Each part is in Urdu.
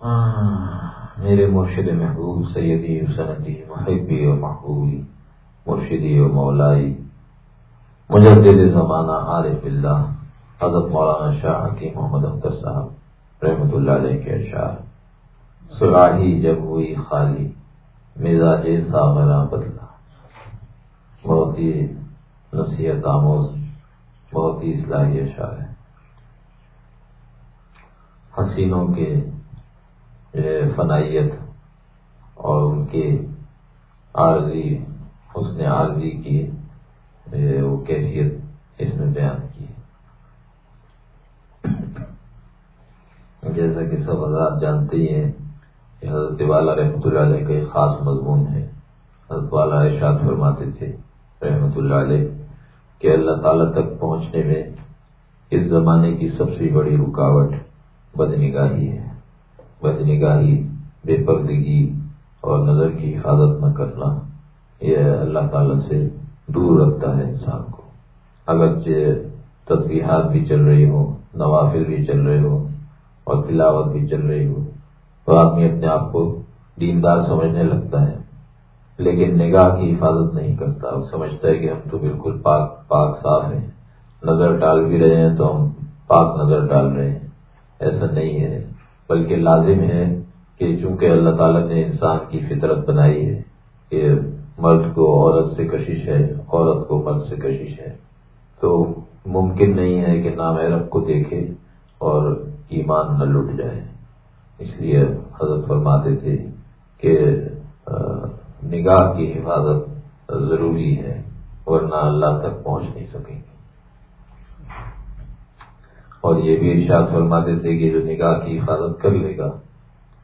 میرے مرشد محبوب سیدی سندی محبی و محبوبی مرشدی و مولائی، مجدد زمانہ عارف اللہ، حضرت مولانا شاہ کی محمد اختر صاحب رحمۃ اللہ علیہ کے اشعار سراہی جب ہوئی خالی، مزاج ساغرہ بدلا بہت ہی نصیحت آموز، بہت ہی اصلاحی اشعار ہے حسینوں کے فنائیت اور ان کے عارضی، حسن عارضی کی وہ کیفیت اس میں بیان کی۔ جیسا کہ سب حضرات جانتے ہی ہیں کہ حضرت والا رحمۃ اللہ علیہ کا ایک خاص مضمون ہے۔ حضرت والا ارشاد فرماتے تھے رحمۃ اللہ علیہ کہ اللہ تعالی تک پہنچنے میں اس زمانے کی سب سے بڑی رکاوٹ بدنگاہی ہے۔ بدنگاہی، بے پردگی اور نظر کی حفاظت نہ کرنا، یہ اللہ تعالی سے دور رکھتا ہے انسان کو۔ اگرچہ تصویرات بھی چل رہی ہوں، نوافل بھی چل رہے ہوں اور تلاوت بھی چل رہی ہو تو آدمی اپنے آپ کو دیندار سمجھنے لگتا ہے۔ لیکن نگاہ کی حفاظت نہیں کرتا، وہ سمجھتا ہے کہ ہم تو بالکل پاک پاک صاف ہیں۔ نظر ڈال بھی رہے ہیں تو ہم پاک نظر ڈال رہے ہیں۔ ایسا نہیں ہے۔ بلکہ لازم ہے کہ چونکہ اللہ تعالیٰ نے انسان کی فطرت بنائی ہے، کہ مرد کو عورت سے کشش ہے، عورت کو مرد سے کشش ہے۔ تو ممکن نہیں ہے کہ نام عرب کو دیکھے اور ایمان نہ لٹ جائے۔ اس لیے حضرت فرماتے تھے کہ نگاہ کی حفاظت ضروری ہے، ورنہ اللہ تک پہنچ نہیں سکیں۔ گے اور یہ بھی ارشاد فرماتے تھے کہ جو نگاہ کی حفاظت کر لے گا،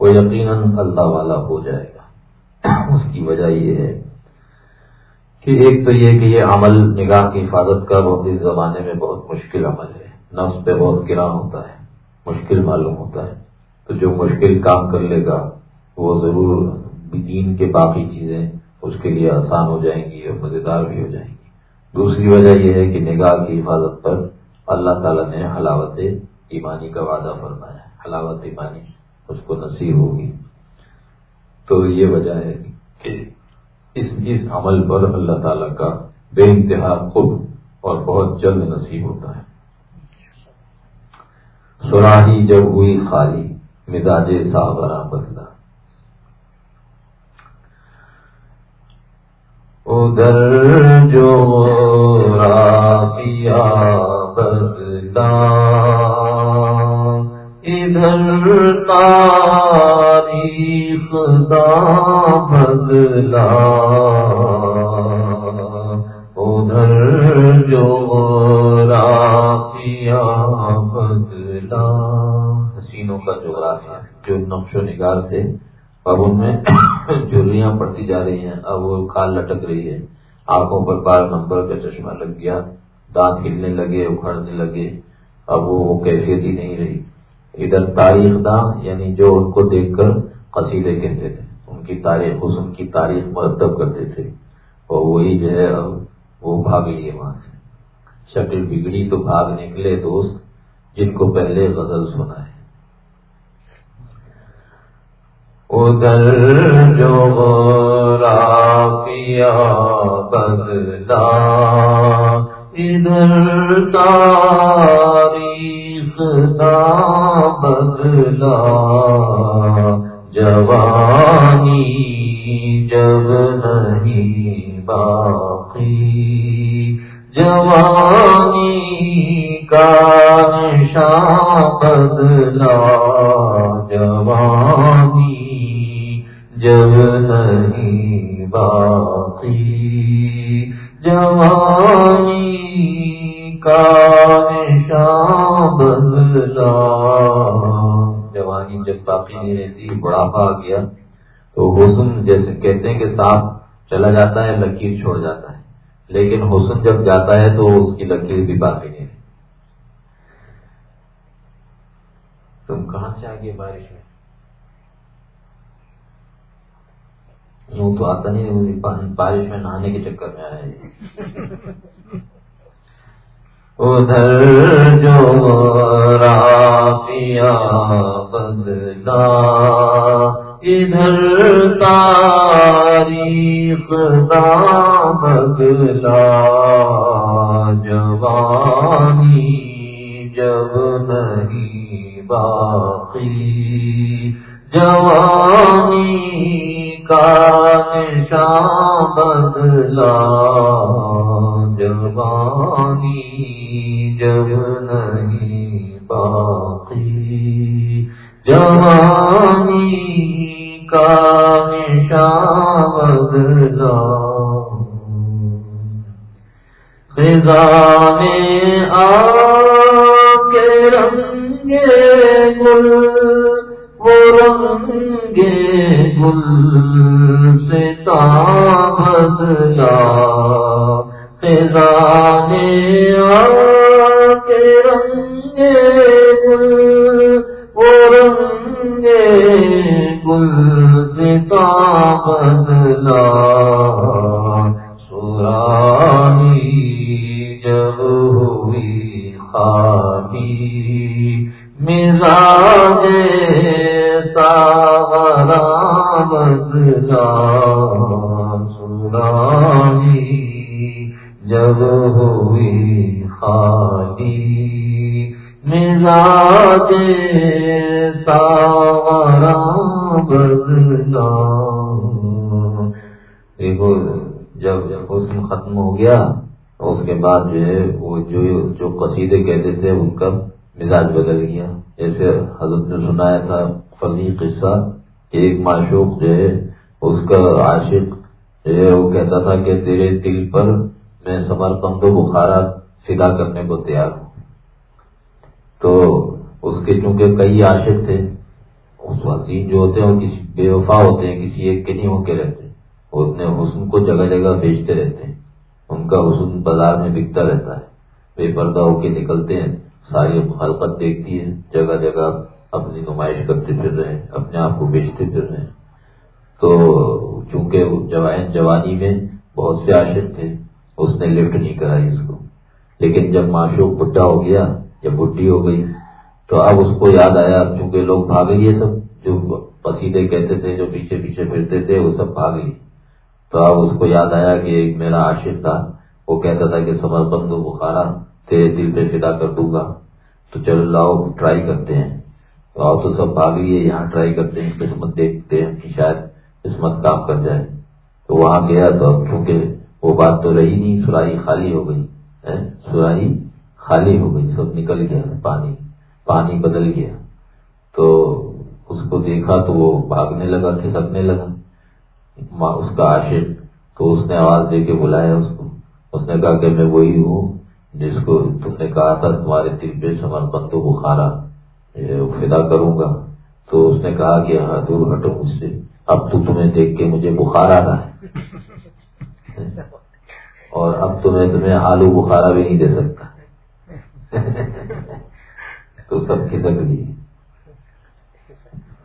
وہ یقیناً اللہ والا ہو جائے گا۔ اس کی وجہ یہ ہے کہ ایک تو یہ کہ یہ عمل نگاہ کی حفاظت کا بہت اس زمانے میں بہت مشکل عمل ہے۔ نفس پہ بہت گرا ہوتا ہے، مشکل معلوم ہوتا ہے۔ تو جو مشکل کام کر لے گا، وہ ضرور دین کے باقی چیزیں اس کے لیے آسان ہو جائیں گی اور مزیدار بھی ہو جائیں گی۔ دوسری وجہ یہ ہے کہ نگاہ کی حفاظت پر اللہ تعالیٰ نے حلاوت ایمانی کا وعدہ فرمایا حلاوت ایمانی اس کو نصیب ہوگی۔ تو یہ وجہ ہے کہ اس اس عمل پر اللہ تعالیٰ کا بے انتہا خود اور بہت جلد نصیب ہوتا ہے۔ سراہی جب ہوئی خالی، مزاج صاحبہ بدلا۔ ادھر جو رابیا بدلا ادھر تاریخ دا بدلا ادھر جو بدلا حسینوں کا جو رافیہ جو نقش و نگار تھے۔ اب ان میں چوریاں پڑتی جا رہی ہیں اب وہ کھال لٹک رہی ہے آنکھوں پر بار نمبر کا چشمہ لگ گیا۔ دانت ہلنے لگے اکھڑنے لگے۔ اب وہ کیفیت ہی نہیں رہی۔ ادھر تاریخ دا یعنی جو ان کو دیکھ کر قصیدے کہتے تھے، ان کی تاریخ، اس ان کی تاریخ مرتب کرتے تھے۔ اور وہی جو ہے، اب وہ بھاگ لیے وہاں سے۔ شکل بگڑی تو بھاگ نکلے دوست، جن کو پہلے غزل سنا ہے۔ ادھر جو رافیا بدلا ادھر تاریخ دا بدلا، جوانی جب نہیں باقی۔ جوانی کا نشان بدلا، جوانی جب نہیں باقی۔ جوانی کا نشان بدلا۔ جوانی جب باقی نہیں رہتی، بڑھاپا آ گیا۔ تو حسن جیسے کہتے ہیں کہ سانپ چلا جاتا ہے، لکیر چھوڑ جاتا ہے۔ لیکن حسن جب جاتا ہے تو اس کی لکیر بھی باقی نہیں رہتی۔ تم کہاں سے آگے بارش میں؟ یوں تو آتا نہیں بارش میں نہانے کے چکر میں آیا ادھر جو رافیا بدلا، ادھر تاریخ دا بدلا، جوانی جب نہیں باقی، جوانی کا نشان بدلا جوانی جب نہیں باقی۔ جوانی کا نشان بدلا خزانے آ کے رنگے گل، وہ رنگ رنگے گل سے بدلا خزانے آ کے رنگے گل وہ رنگے گل سے بدلا سورانی جب ہوئی خالی مزاج ساغرا بدلا سورانی جب ہوئی خالی۔ مزاج ساغرا بدلا۔ دیکھو جب حسن ختم ہو گیا، اس کے بعد جو ہے، وہ جو جو قصیدے کہتے تھے، ان کا مزاج بدل گیا۔ جیسے حضرت نے سنایا تھا، فنی قصہ۔ ایک معشوق جو ہے، اس کا عاشق جو ہے، وہ کہتا تھا کہ تیرے دل پر میں سمر و بخارا فدا کرنے کو تیار ہوں۔ تو اس کے چونکہ کئی عاشق تھے، اس وسیم جو ہوتے ہیں، وہ کسی بے وفا ہوتے ہیں، کسی ایک کے نہیں ہو کے رہتے۔ وہ اپنے حسن کو جگہ جگہ بیچتے رہتے ہیں۔ ان کا حسن بازار میں بکتا رہتا ہے۔ بے پردہ ہو کے نکلتے ہیں، ساری حلقت دیکھتی ہے جگہ جگہ اپنی نمائش کرتے پھر رہے ہیں، اپنے آپ کو بیچتے پھر رہے ہیں۔ تو چونکہ جوانی میں بہت سے عاشق تھے، اس نے لفٹ نہیں کرائی اس کو۔ لیکن جب معشوق بڈھا ہو گیا یا بڈھی ہو گئی، تو اب اس کو یاد آیا، چونکہ لوگ بھاگے یہ سب، جو پسیدے کہتے تھے، جو پیچھے پیچھے پھرتے تھے، وہ سب بھاگ گئی تو اب اس کو یاد آیا کہ ایک میرا عاشق تھا۔ وہ کہتا تھا کہ سمر بندو بخارا، تیرے دل پہ فدا کر دوں گا۔ تو چلو لاؤ، ٹرائی کرتے ہیں۔ تو آپ تو سب بھاگ لیے یہاں ٹرائی کرتے ہیں، قسمت دیکھتے ہیں کہ شاید قسمت کام کر جائے۔ تو وہاں گیا تو اب چونکہ وہ بات تو رہی نہیں سراہی خالی ہو گئی سراہی خالی ہو گئی، سب نکل گیا، پانی پانی بدل گیا۔ تو اس کو دیکھا تو وہ بھاگنے لگا کھسکنے لگا۔ اس کا عاشق، تو اس نے آواز دے کے بلایا اس کو۔ اس نے کہا کہ میں وہی ہوں جس کو تم نے کہا تھا، تمہارے دل پہ سمر پنتوں بخارا فدا کروں گا۔ تو اس نے کہا کہ ہاں دور ہٹو مجھ سے۔ اب تو تمہیں دیکھ کے مجھے بخار آ رہا ہے۔ اور اب تو میں تمہیں آلو بخارا بھی نہیں دے سکتا۔ تو سب کھسک لیے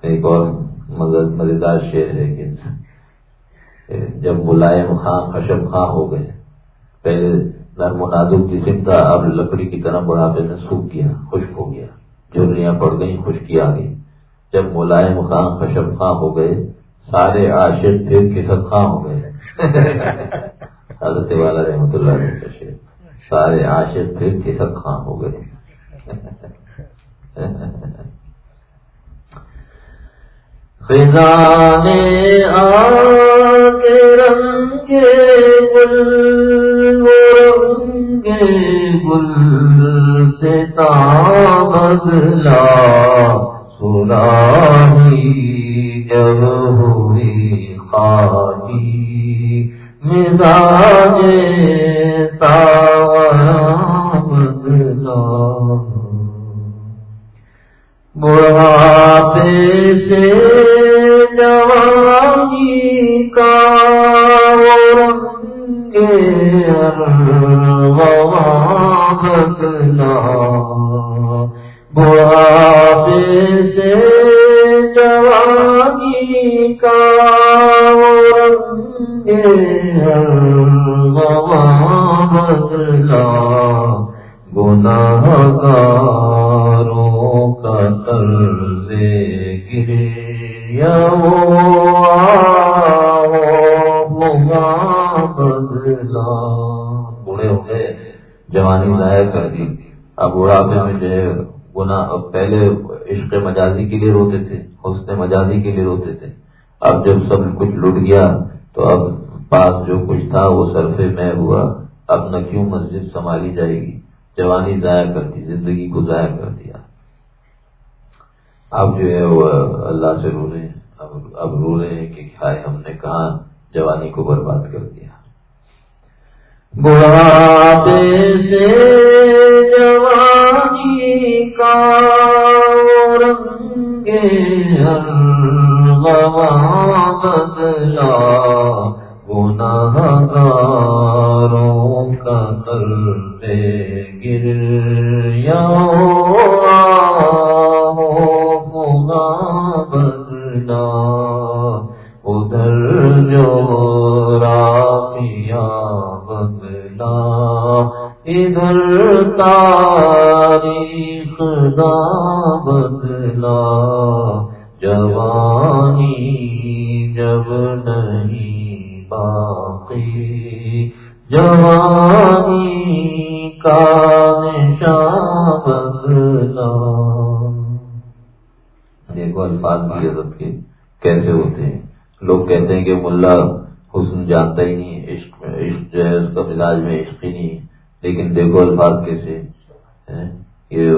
ایک اور مزیدار شعر ہے کہ جب ملائم خاں، خشم خاں ہو گئے۔ پہلے نرم و نازک جسم تھا، اب لکڑی کی طرح بڑھاپے میں سوکھ گیا، خشک ہو گیا۔ جھریاں پڑ گئی خشکی آ گئی۔ جب ملائم خاں خشم خاں ہو گئے سارے عاشق پھر کسب خاں ہو گئے۔ حضرت والا رحمۃ اللہ علیہ سارے عاشق پھر کسب خاں ہو گئے۔ خزانے آ کے رنگے گل رنگے گل سے بدلا سنا جب ہوئی خالی مزاج سارا بدلا بڑھاپے سے پہلے عشق مجازی کے لیے روتے تھے، حسن مجازی کے لیے روتے تھے۔ اب جب سب کچھ لٹ گیا تو اب پاس جو کچھ تھا وہ سرفے میں ہوا اب نہ کیوں مسجد سنبھالی جائے گی؟ جوانی ضائع کر دی، زندگی کو ضائع کر دیا۔ اب جو ہے وہ اللہ سے رو رہے ہیں، اب اب رو رہے ہیں کہ ہائے ہم نے کہاں جوانی کو برباد کر دیا۔ بڑھاپے سے جوانی کا رنگ بدلا گناہ گاروں کا کرتے گر یا کہتے حسن جانتا ہی نہیں، عشق عشق جو ہے، اس کا مزاج میں عشق ہی نہیں۔ لیکن دیکھو الفاظ کیسے یہ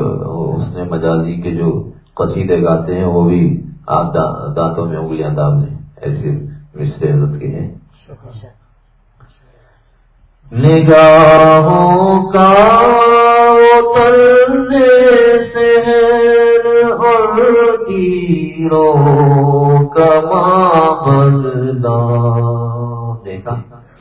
حسن مجازی کے جو قصیدے گاتے ہیں، وہ بھی آپ دانتوں میں انگلیاں داب لیں ایسے مصر عزت کے ہیں۔ نگاہوں کا تیروں دیکھا۔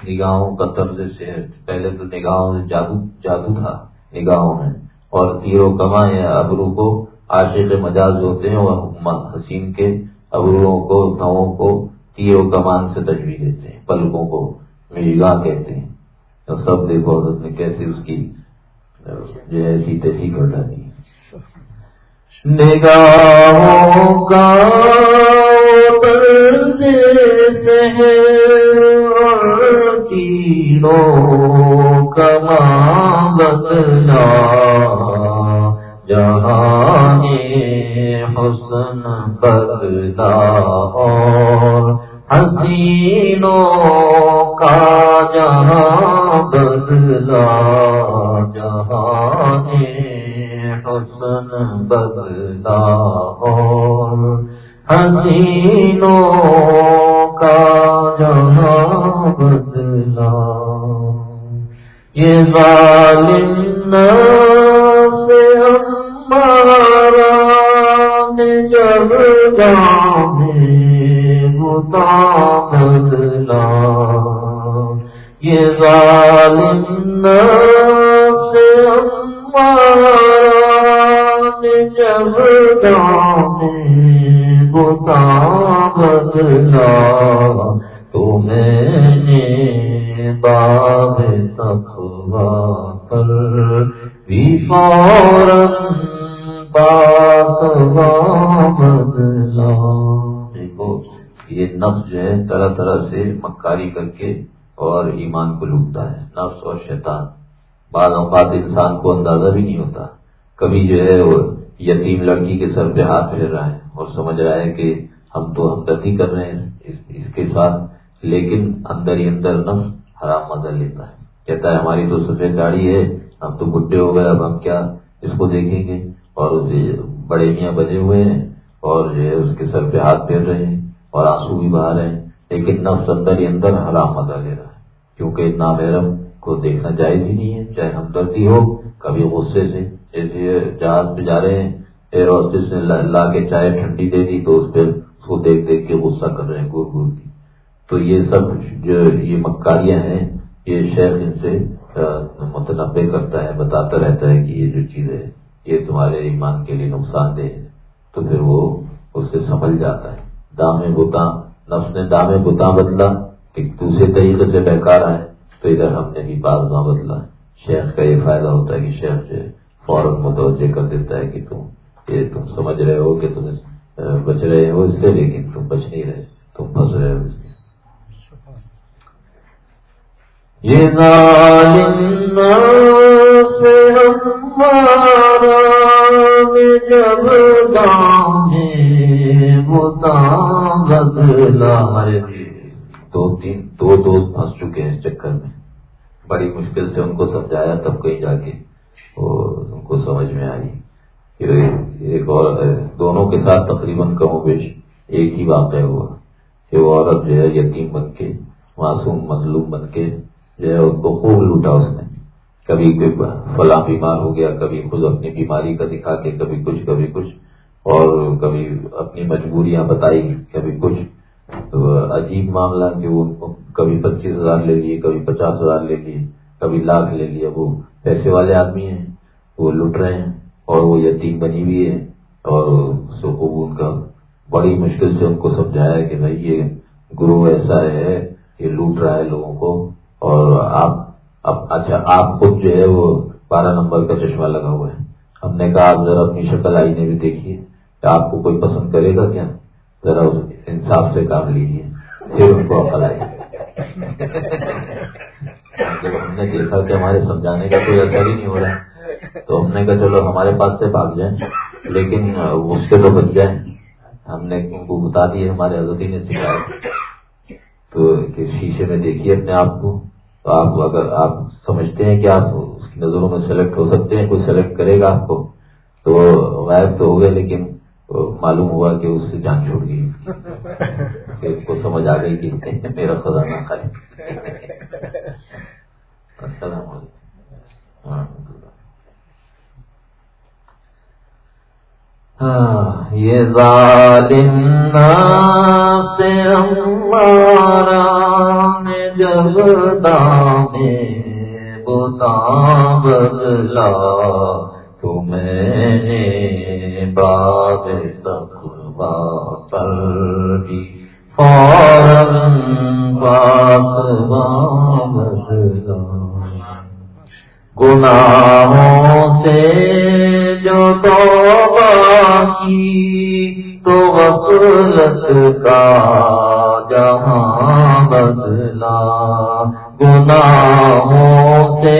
نگاہوں کا طرز سے پہلے تو نگاہوں سے جادو جادو تھا نگاہوں میں۔ اور تیرو کما یا ابرو کو۔ عاشق مجاز ہوتے ہیں وہ حسین کے۔ ابروؤں کو، نووں کو تیرو کمان سے تجویز دیتے ہیں، پلکوں کو نگاہ کہتے ہیں۔ تو سب دیکھو حضرت نے کیسے اس کی جو ہے سیتے کر ڈالی نگاہوں کا تیروں کما بدلا جہاں حسن بدلا اور حسینوں کا جہاں بدلا۔ جہاں حسن بدلا اور حسینوں کا جہاں بدلا یہ ظالم سے ہمارا جب جانے بتا بدلا یہ ظالم سے ہمارا جب جانے بتا بدلا تو میں نے باب تخوا پر بھی فوراً پاس بدلا۔ دیکھو، یہ نفس جو ہے، طرح طرح سے مکاری کر کے اور ایمان کو لوٹتا ہے۔ نفس اور شیطان، بعض اوقات انسان کو اندازہ بھی نہیں ہوتا۔ کبھی جو ہے وہ یتیم لڑکی کے سر پہ ہاتھ پھیر رہا ہے اور سمجھ رہا ہے کہ ہم تو ہمدردی کر رہے ہیں اس, کے ساتھ لیکن اندر ہی اندر نفس حرام مزہ لیتا ہے۔ کہتا ہے ہماری تو سفید گاڑی ہے ہم تو گڈے ہو گئے اب ہم کیا اس کو دیکھیں گے؟ اور بڑے میاں بجے ہوئے ہیں اور جو ہے اس کے سر پہ ہاتھ پھیر رہے ہیں اور آنسو بھی بہا رہے ہیں لیکن نفس اندر ہی اندر حرام مزہ لے رہا ہے۔ کیونکہ نامحرم کو دیکھنا جائز ہی نہیں ہے چاہے ہمدردی ہو کبھی غصے سے جیسے جہاز پہ جا رہے ہیں ایئر ہوسٹس نے لا کے چائے ٹھنڈی دے دی، تو اس پہ اس کو دیکھ دیکھ کے غصہ کر رہے ہیں گور گور کی تو یہ سب جو یہ مکاریاں ہیں، یہ شیخ ان سے متنوع کرتا ہے، بتاتا رہتا ہے کہ یہ جو چیز ہے، یہ تمہارے ایمان کے لیے نقصان دہ ہے۔ تو پھر وہ اس سے سنبھل جاتا ہے۔ دامے بتا نفس نے دامے بتا بدلا، ایک دوسرے طریقے سے بہکارا ہے تو ادھر ہم نے بھی بازواں بدلا۔ شیخ کا یہ فائدہ ہوتا ہے کہ شیخ جو فوراً متوجہ کر دیتا ہے کہ تم یہ تم سمجھ رہے ہو کہ تم بچ رہے ہو اس سے، لیکن تم بچ نہیں رہے، تم پھنس رہے ہو اس میں یہ جب دو تین دو دوست پھنس چکے ہیں اس چکر میں۔ بڑی مشکل سے ان کو سمجھایا، تب کہیں جا کے وہ ان کو سمجھ میں آئی ایک اور دونوں کے ساتھ تقریباً کم و بیش ایک ہی واقعہ ہوا کہ وہ عورت جو ہے یتیم بن کے، معصوم، مظلوم بن کے جو ہے اس کو خوب لوٹا اس نے۔ کبھی فلاں بیمار ہو گیا، کبھی خود اپنی بیماری کا دکھا کے، کبھی کچھ کبھی کچھ، اور کبھی اپنی مجبوریاں بتائی، کبھی کچھ۔ تو عجیب معاملہ کہ وہ کبھی پچیس ہزار لے لیے، کبھی پچاس ہزار لے لیے، کبھی لاکھ لے لیا وہ پیسے والے آدمی ہیں، وہ لوٹ رہے ہیں اور وہ یتیم بنی ہوئی ہے اور ان کا بڑی مشکل سے ان کو سمجھایا کہ بھائی یہ گرو ایسا ہے، یہ لوٹ رہا ہے لوگوں کو اور آپ اچھا آپ خود جو ہے وہ بارہ نمبر کا چشمہ لگا ہوا ہے۔ ہم نے کہا، آپ ذرا اپنی شکل آئینے بھی دیکھیے، کہ آپ کو کوئی پسند کرے گا کیا؟ ذرا انصاف سے کام لیجیے، پھر ان کو عقل آئی جب ہم نے دیکھا کہ ہمارے سمجھانے کا کوئی اثر ہی نہیں ہو رہا تو ہم نے کہا چلو ہمارے پاس سے بھاگ جائیں، لیکن اس سے تو بچ جائیں۔ ہم نے ان کو بتا دیے ہمارے حضرت نے سکھایا۔ تو شیشے میں دیکھیے اپنے آپ کو۔ تو آپ اگر آپ سمجھتے ہیں کہ آپ اس کی نظروں میں سلیکٹ ہو سکتے ہیں، کوئی سلیکٹ کرے گا آپ کو، تو غائب تو ہو گئے، لیکن معلوم ہوا کہ اس سے جان چھوڑ گئی۔ اس کو سمجھ آ گئی کہ میرا خزانہ خالی السلام علیکم۔ ہاں، یہ ظالم سے ہمارا جب دامے بتا بدلا تمہیں باد تک پر بھی بات گناہوں سے جو توبہ کی تو غفلت کا جہاں بدلا گناہوں سے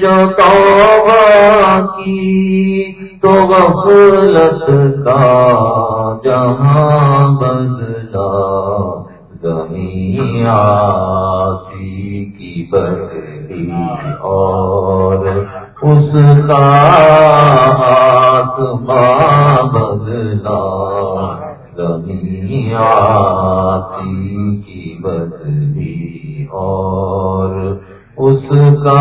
جو توبہ کی تو غفلت کا جہاں بدلا زمین آسی کی بدلی اور اس کا آسمان بدلا زمین آسی کی بدلی اور اس کا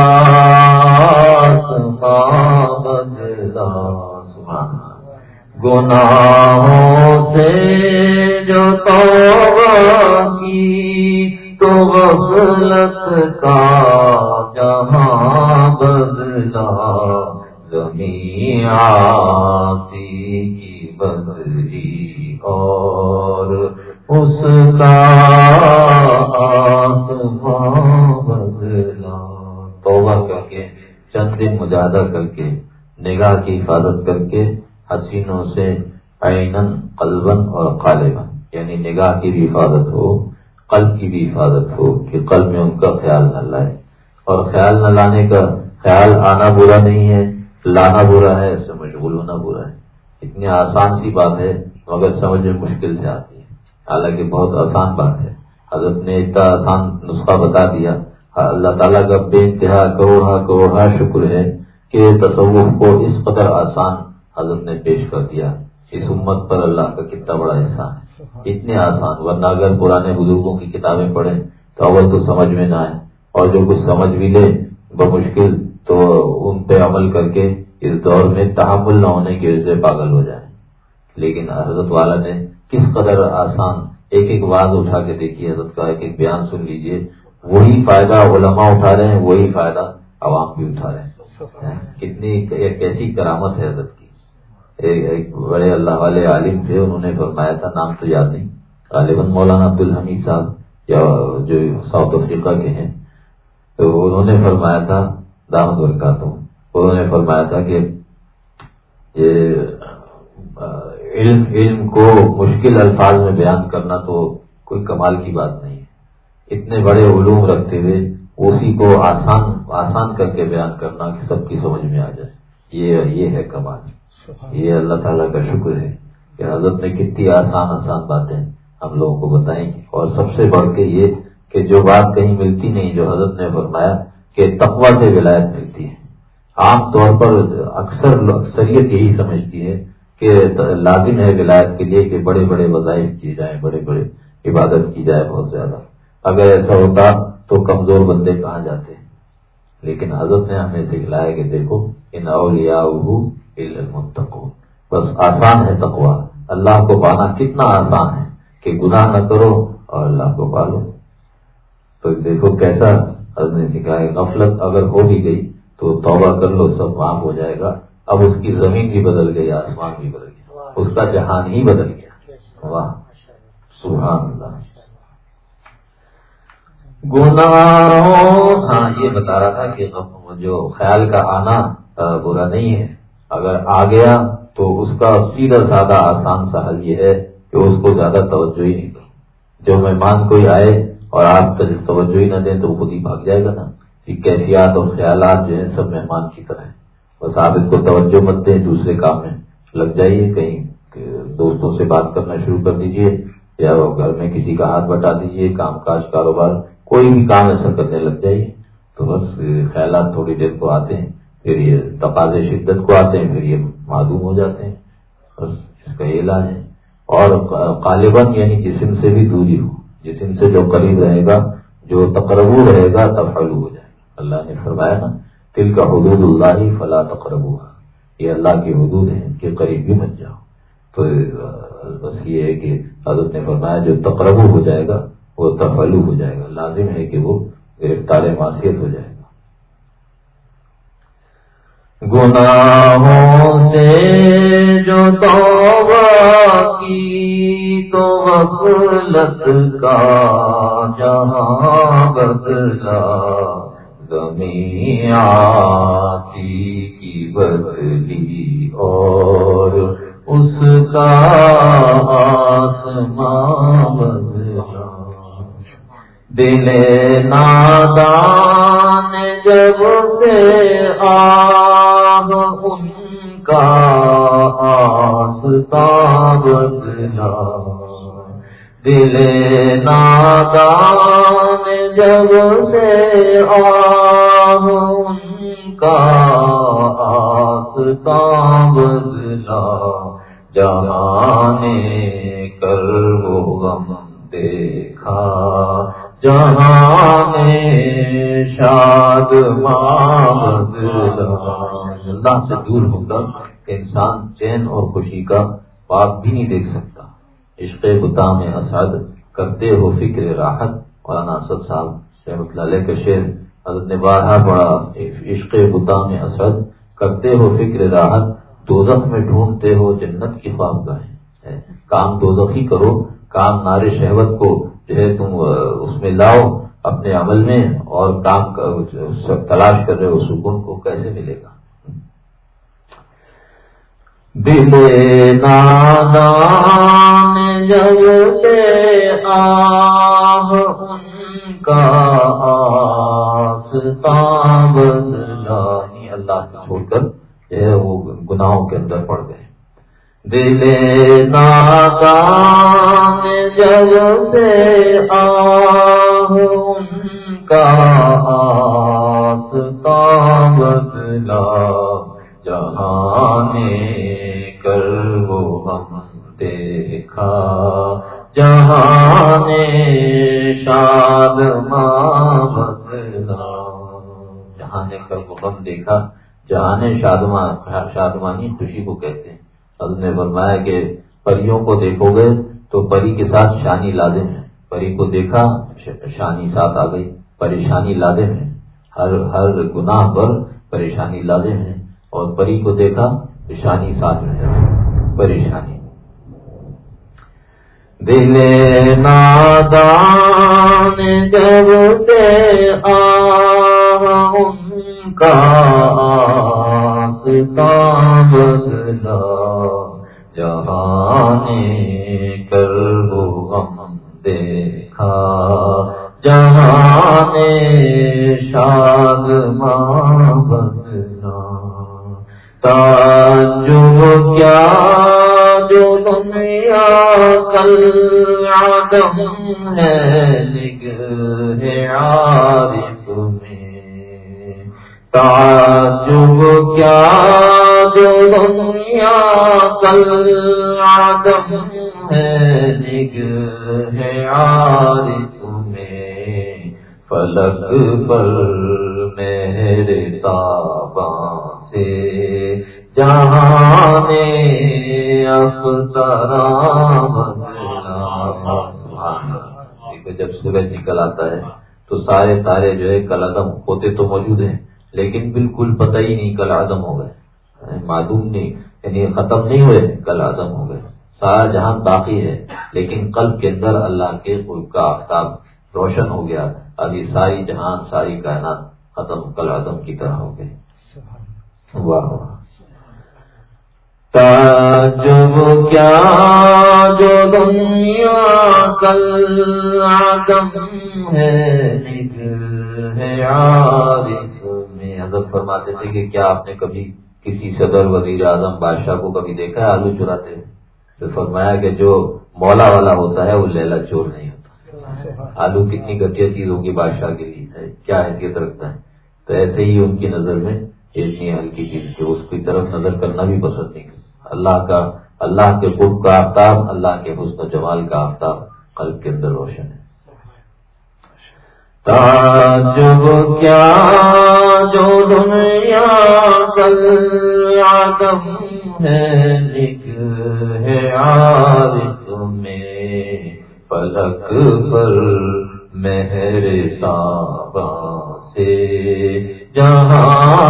بدلا گناہوں سے جو توبہ کی، تو غفلت کا جہاں بدلا زمین آسی کی بدلی اور اس کا آسمان بدلا۔ توبہ کر کے، چند دن مجادہ کر کے، نگاہ کی حفاظت کر کے حسینوں سے عینن قلبن اور قالبن یعنی نگاہ کی بھی حفاظت ہو، قلب کی بھی حفاظت ہو کہ قلب میں ان کا خیال نہ لائے۔ اور خیال نہ لانے کا خیال آنا برا نہیں ہے، لانا برا ہے اس سے مشغول ہونا برا ہے۔ اتنی آسان سی بات ہے، مگر سمجھ میں مشکل سے آتی ہے۔ حالانکہ بہت آسان بات ہے۔ حضرت نے اتنا آسان نسخہ بتا دیا۔ اللہ تعالیٰ کا بے انتہا کروڑا کروڑا شکر ہے کہ تصوف کو اس قدر آسان حضرت نے پیش کر دیا اس امت پر اللہ کا کتنا بڑا احسان ہے۔ اتنے آسان ورنہ اگر پرانے بزرگوں کی کتابیں پڑھیں تو اول تو سمجھ میں نہ آئے۔ اور جو کچھ سمجھ بھی لے بمشکل تو ان پہ عمل کر کے اس دور میں تحمل نہ ہونے کی وجہ سے پاگل ہو جائے لیکن حضرت والا نے کس قدر آسان ایک ایک بات اٹھا کے دیکھی حضرت کا ایک ایک بیان سن لیجیے۔ وہی فائدہ علماء اٹھا رہے ہیں وہی فائدہ عوام بھی اٹھا رہے ہیں۔ کتنی کیسی کرامت ہے حضرت کی۔ ایک بڑے اللہ والے عالم تھے، انہوں نے فرمایا تھا، نام تو یاد نہیں۔ غالباً مولانا عبد الحمید صاحب یا جو ساؤتھ افریقہ کے ہیں، تو انہوں نے فرمایا تھا دامد برکات انہوں نے فرمایا تھا کہ یہ علم علم کو مشکل الفاظ میں بیان کرنا تو کوئی کمال کی بات نہیں ہے۔ اتنے بڑے علوم رکھتے ہوئے اسی کو آسان آسان کر کے بیان کرنا کہ سب کی سمجھ میں آ جائے۔ یہ یہ ہے کمال۔ یہ اللہ تعالیٰ کا شکر ہے کہ حضرت نے کتنی آسان آسان باتیں ہم لوگوں کو بتائیں گی اور سب سے بڑھ کے یہ کہ جو بات کہیں ملتی نہیں، جو حضرت نے فرمایا کہ تقوا سے ولایت ملتی ہے۔ عام طور پر اکثر اکثریت یہی سمجھتی ہے کہ لازم ہے ولایت کے لیے کہ بڑے بڑے وظائف کیے جائیں، بڑے بڑے عبادت کی جائے بہت زیادہ۔ اگر ایسا ہوتا تو کمزور بندے کہاں جاتے؟ لیکن حضرت نے ہمیں دکھلایا کہ دیکھو، ان اولیا المتقون۔ بس آسان ہے تقوا اللہ کو پانا کتنا آسان ہے کہ گناہ نہ کرو اور اللہ کو پالو۔ تو دیکھو کیسا نے سکھایا غفلت اگر ہو بھی گئی تو توبہ کر لو سب معاف ہو جائے گا۔ اب اس کی زمین بھی بدل گئی آسمان بھی بدل گیا۔ اس کا جہان ہی بدل گیا۔ واہ۔ سبحان اللہ۔ گناہ ہاں یہ بتا رہا تھا کہ جو خیال کا آنا برا نہیں ہے۔ اگر آ گیا تو اس کا سیدھا سادہ آسان سا حل یہ ہے کہ اس کو زیادہ توجہ ہی نہیں کرو۔ جو مہمان کوئی آئے اور آپ توجہ ہی نہ دیں تو وہ خود ہی بھاگ جائے گا نا۔ کہ کیفیات اور خیالات جو ہیں سب مہمان کی طرح ہیں۔ بس آپ اس کو توجہ مت دیں، دوسرے کام میں لگ جائیے۔ کہیں دوستوں سے بات کرنا شروع کر دیجیے یا گھر میں کسی کا ہاتھ بٹا دیجیے، کام کاج، کاروبار، کوئی بھی کام ایسا کرنے لگ جائیے۔ تو بس خیالات تھوڑی دیر کو آتے ہیں۔ پھر یہ تقاضے شدت کو آتے ہیں، پھر یہ معلوم ہو جاتے ہیں۔ بس اس کا یہ علاج ہے۔ اور غالباً یعنی جسم سے بھی دوری ہو۔ جسم سے جو قریب رہے گا، جو تقرب رہے گا، تب ہو جائے گا۔ اللہ نے فرمایا نا دل کا حدود اللہ ہی فلا تقرب یہ اللہ کی حدود ہیں، ان کے قریب بھی مت جاؤ۔ تو بس یہ ہے کہ حضرت نے فرمایا، جو تقرب ہو جائے گا، وہ تفلو ہو جائے گا۔ لازم ہے کہ وہ گرفتار معاشیت ہو جائے گا۔ گناہوں سے جو توبہ کی تو غفلت کا جہاں بدلا زمین آسی کی بدلی اور اس کا آسمان بدلا دل نادان جب سے آہ، ان کا آستا بدلا دل نادان جب سے آہ، ان کا آستا بدلا جہانے کر وہ غم دیکھا۔ جہاں شاد اللہ سے دور ہو کر انسان چین اور خوشی کا پاپ بھی نہیں دیکھ سکتا۔ عشق بتا میں اسد کرتے ہو فکر راحت۔ مولانا اسد صاحب رحمۃ اللہ کا شعر حضرت نے بارہ پڑا عشق بتا میں اسد کرتے ہو فکر راحت، دوزخ میں ڈھونڈتے ہو جنت کی خواب گاہیں کام دوزخ ہی کرو، کام نارے شہوت کو تم اس میں لاؤ اپنے عمل میں اور کام تلاش کر رہے ہو، سکون کو کیسے ملے گا؟ دل نادان جب سے آہ، ان کا بدلا۔ یعنی اللہ سے چھوڑ کر وہ گناہوں کے اندر پڑ گئے۔ دل ناکام جب سے آہ ان کا آستا بدلا جہاں کر وہ ہم دیکھا، جہاں شاد ماں بدلا جہاں کر وہ ہم دیکھا، جہاں نے شادمانی خوشی کو کہتے ہیں۔ نے فرمایا کہ پریوں کو دیکھو گے تو پری کے ساتھ شانی لازم ہے۔ پری کو دیکھا شانی ساتھ آ گئی، پریشانی لازم ہے۔ ہر ہر گناہ پر پریشانی لازم ہے۔ اور پری کو دیکھا شانی ساتھ میں پریشانی۔ دل نادان جب سے آ کا بدلا جہاں کر وہ غم دیکھا، جہاں شاد ماں بدلا تعجب کیا جو دنیا کل آدم ہے، نگہ عارف میں۔ تعجب کیا دنیا کل آدم ہے نگہ عارف میں فلک پر میرے تاباں سے جہاں جب سورج نکل آتا ہے تو سارے تارے جو ہے کل عدم ہوتے تو موجود ہیں، لیکن بالکل پتہ ہی نہیں کل عدم ہو گئے۔ یعنی معلوم نہیں یعنی ختم نہیں ہوئے، کل عدم ہو گئے سارا جہاں باقی ہے، لیکن قلب کے اندر اللہ کے قرب کا آفتاب روشن ہو گیا۔ ابھی ساری جہان، ساری کائنات ختم، کل عدم کی طرح ہو گئے واہ واہ۔ تعجب کیا جو دنیا کل آدم ہے میں۔ حضرت فرماتے تھے کہ کیا آپ نے کبھی کسی صدر وزیر اعظم بادشاہ کو کبھی دیکھا ہے آلو چراتے تو فرمایا کہ جو مولا والا ہوتا ہے، وہ لیلا چور نہیں ہوتا۔ آلو کتنی گٹیا چیز ہوگی بادشاہ کے لیے کیا حیثیت رکھتا ہے؟ تو ایسے ہی ان کی نظر میں اتنی ہلکی چیز کہ اس کی طرف نظر کرنا بھی پسند نہیں اللہ کا، اللہ کے قرب کا آفتاب، اللہ کے حسن و جمال کا آفتاب قلب کے اندر روشن ہے۔ تعجب کیا جو دنیا کل آدم ہے لکھ ہے عارف میں پلک پر مہر صابا سے۔ جہاں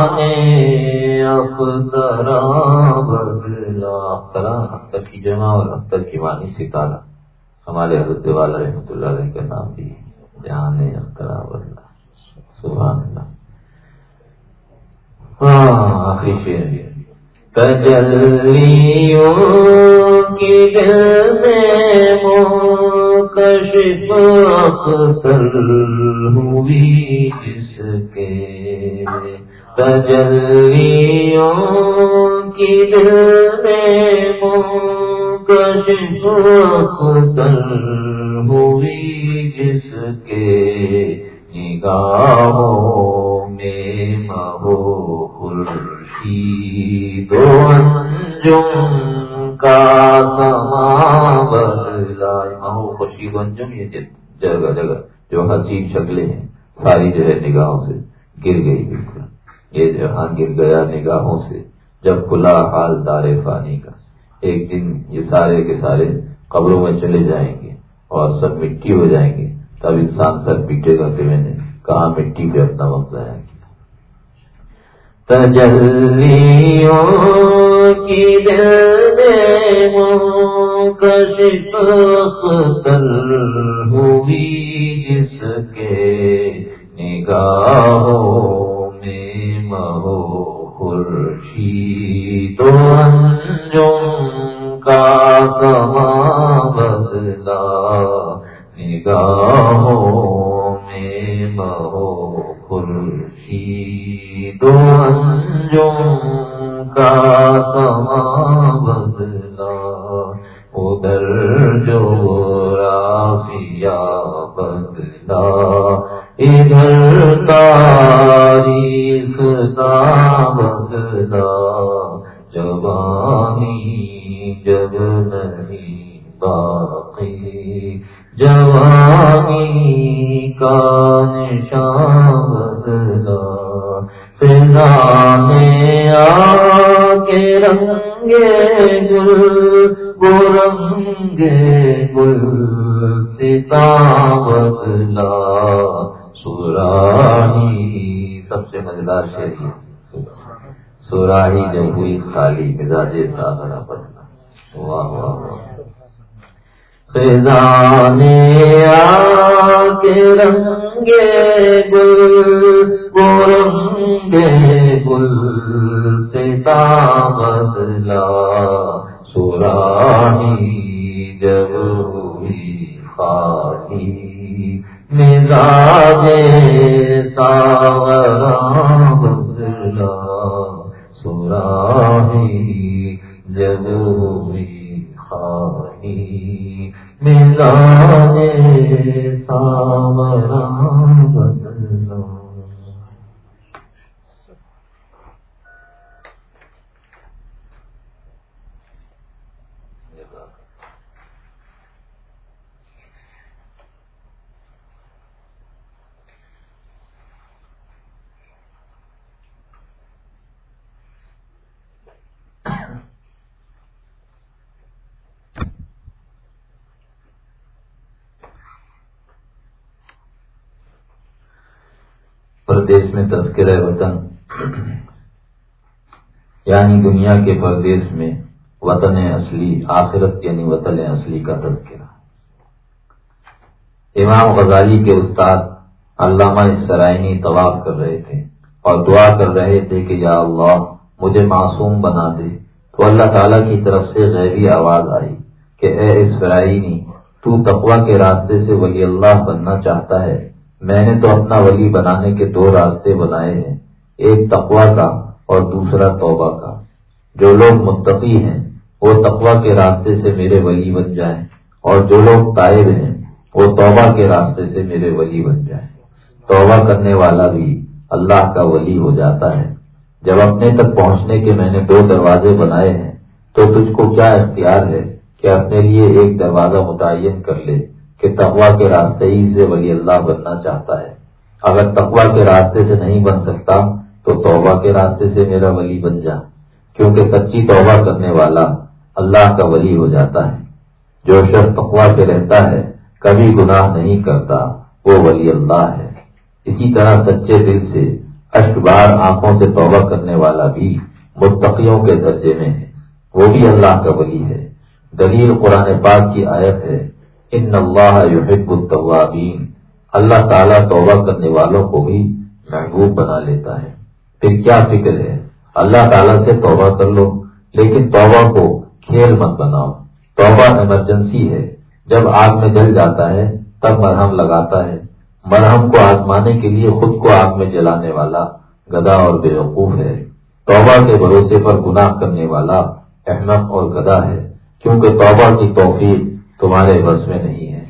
اخترا بدلا اخترا اختر کی جمع اور اختر کی وانی ستارہ ہمارے حضرت والا رحمۃ اللہ علیہ کا نام بھی جہاں اخترا بدلا سبحان اللہ۔ ہاں آخری شیر تجلیوں کی دل میں کشف اختر ہوئی جس کے۔ تجلیوں کی دل میں کشف اختر ہوئی جس کے نگاہوں میں مہو خورشید انجم کا سما بدلا مہو خورشید انجم، یہ جگہ جگہ جو حسین شکلیں ہیں، ساری جو ہے نگاہوں سے گر گئی بالکل۔ یہ جہاں گر گیا نگاہوں سے، جب کھلا حال دار فانی کا۔ ایک دن یہ سارے کے سارے قبروں میں چلے جائیں گے۔ اور سب مٹی ہو جائیں گے۔ تب انسان سر پیٹے گا کہ میں نے کہاں مٹی پہ اپنا وقت ضائع کیا۔ تجلیوں کی ہوئی جس کے نگاہوں میں مہو خورشید انجم کا سما بدلا نگاہوں میں مہو خورشید انجم کا سما بدلا ادھر جو رافیہ بدلا، ادھر تاریخ دا بدلا، جوانی جب نہیں باقی، جوانی کا نشان بدلا۔ فضانے آ کے رنگے گل، وہ رنگے گل ستا بدلا۔ سوراہی سب سے مزیدار شہری سوراہی جب ہوئی، خالی مزاج سادرا بدلا۔ خزانے آ کے رنگے گل، وہ رنگ کے گل سے بدلا سورانی جب ہوئی خاکی، مزاج ساوران بدلا سورانی جب خواہی خاکی مزاج ساوران بدلا پردیش میں تذکرہ وطن یعنی دنیا کے پردیش میں وطن اصلی، آخرت یعنی وطن اصلی کا تذکرہ۔ امام غزالی کے استاد علامہ سرائنی طواف کر رہے تھے اور دعا کر رہے تھے کہ یا اللہ مجھے معصوم بنا دے۔ تو اللہ تعالیٰ کی طرف سے غیبی آواز آئی کہ اے اسرائیلی، تو تقوا کے راستے سے ولی اللہ بننا چاہتا ہے۔ میں نے تو اپنا ولی بنانے کے دو راستے بنائے ہیں۔ ایک تقوا کا اور دوسرا توبہ کا۔ جو لوگ متقی ہیں، وہ تقوا کے راستے سے میرے ولی بن جائیں۔ اور جو لوگ تائب ہیں، وہ توبہ کے راستے سے میرے ولی بن جائیں۔ توبہ کرنے والا بھی اللہ کا ولی ہو جاتا ہے۔ جب اپنے تک پہنچنے کے میں نے دو دروازے بنائے ہیں، تو تجھ کو کیا اختیار ہے کہ اپنے لیے ایک دروازہ متعین کر لے کہ تقوا کے راستے ہی سے ولی اللہ بننا چاہتا ہے؟ اگر تقوا کے راستے سے نہیں بن سکتا تو توبہ کے راستے سے میرا ولی بن جا، کیونکہ سچی توبہ کرنے والا اللہ کا ولی ہو جاتا ہے۔ جو شخص تقوا سے رہتا ہے، کبھی گناہ نہیں کرتا، وہ ولی اللہ ہے۔ اسی طرح سچے دل سے اشک بار آنکھوں سے توبہ کرنے والا بھی متقیوں کے درجے میں ہے۔ وہ بھی اللہ کا ولی ہے۔ دلیل قرآن پاک کی آیت ہے، ان اللہ یحب التوابین اللہ تعالیٰ توبہ کرنے والوں کو بھی محبوب بنا لیتا ہے۔ پھر کیا فکر ہے؟ اللہ تعالیٰ سے توبہ کر لو، لیکن توبہ کو کھیل مت بناؤ۔ توبہ ایمرجنسی ہے۔ جب آگ میں جل جاتا ہے، تب مرہم لگاتا ہے۔ مرہم کو آزمانے کے لیے خود کو آگ میں جلانے والا گدا اور بے وقوف ہے۔ توبہ کے بھروسے پر گناہ کرنے والا احمد اور گدا ہے۔ کیونکہ توبہ کی توفیق تمہارے بس میں نہیں ہے۔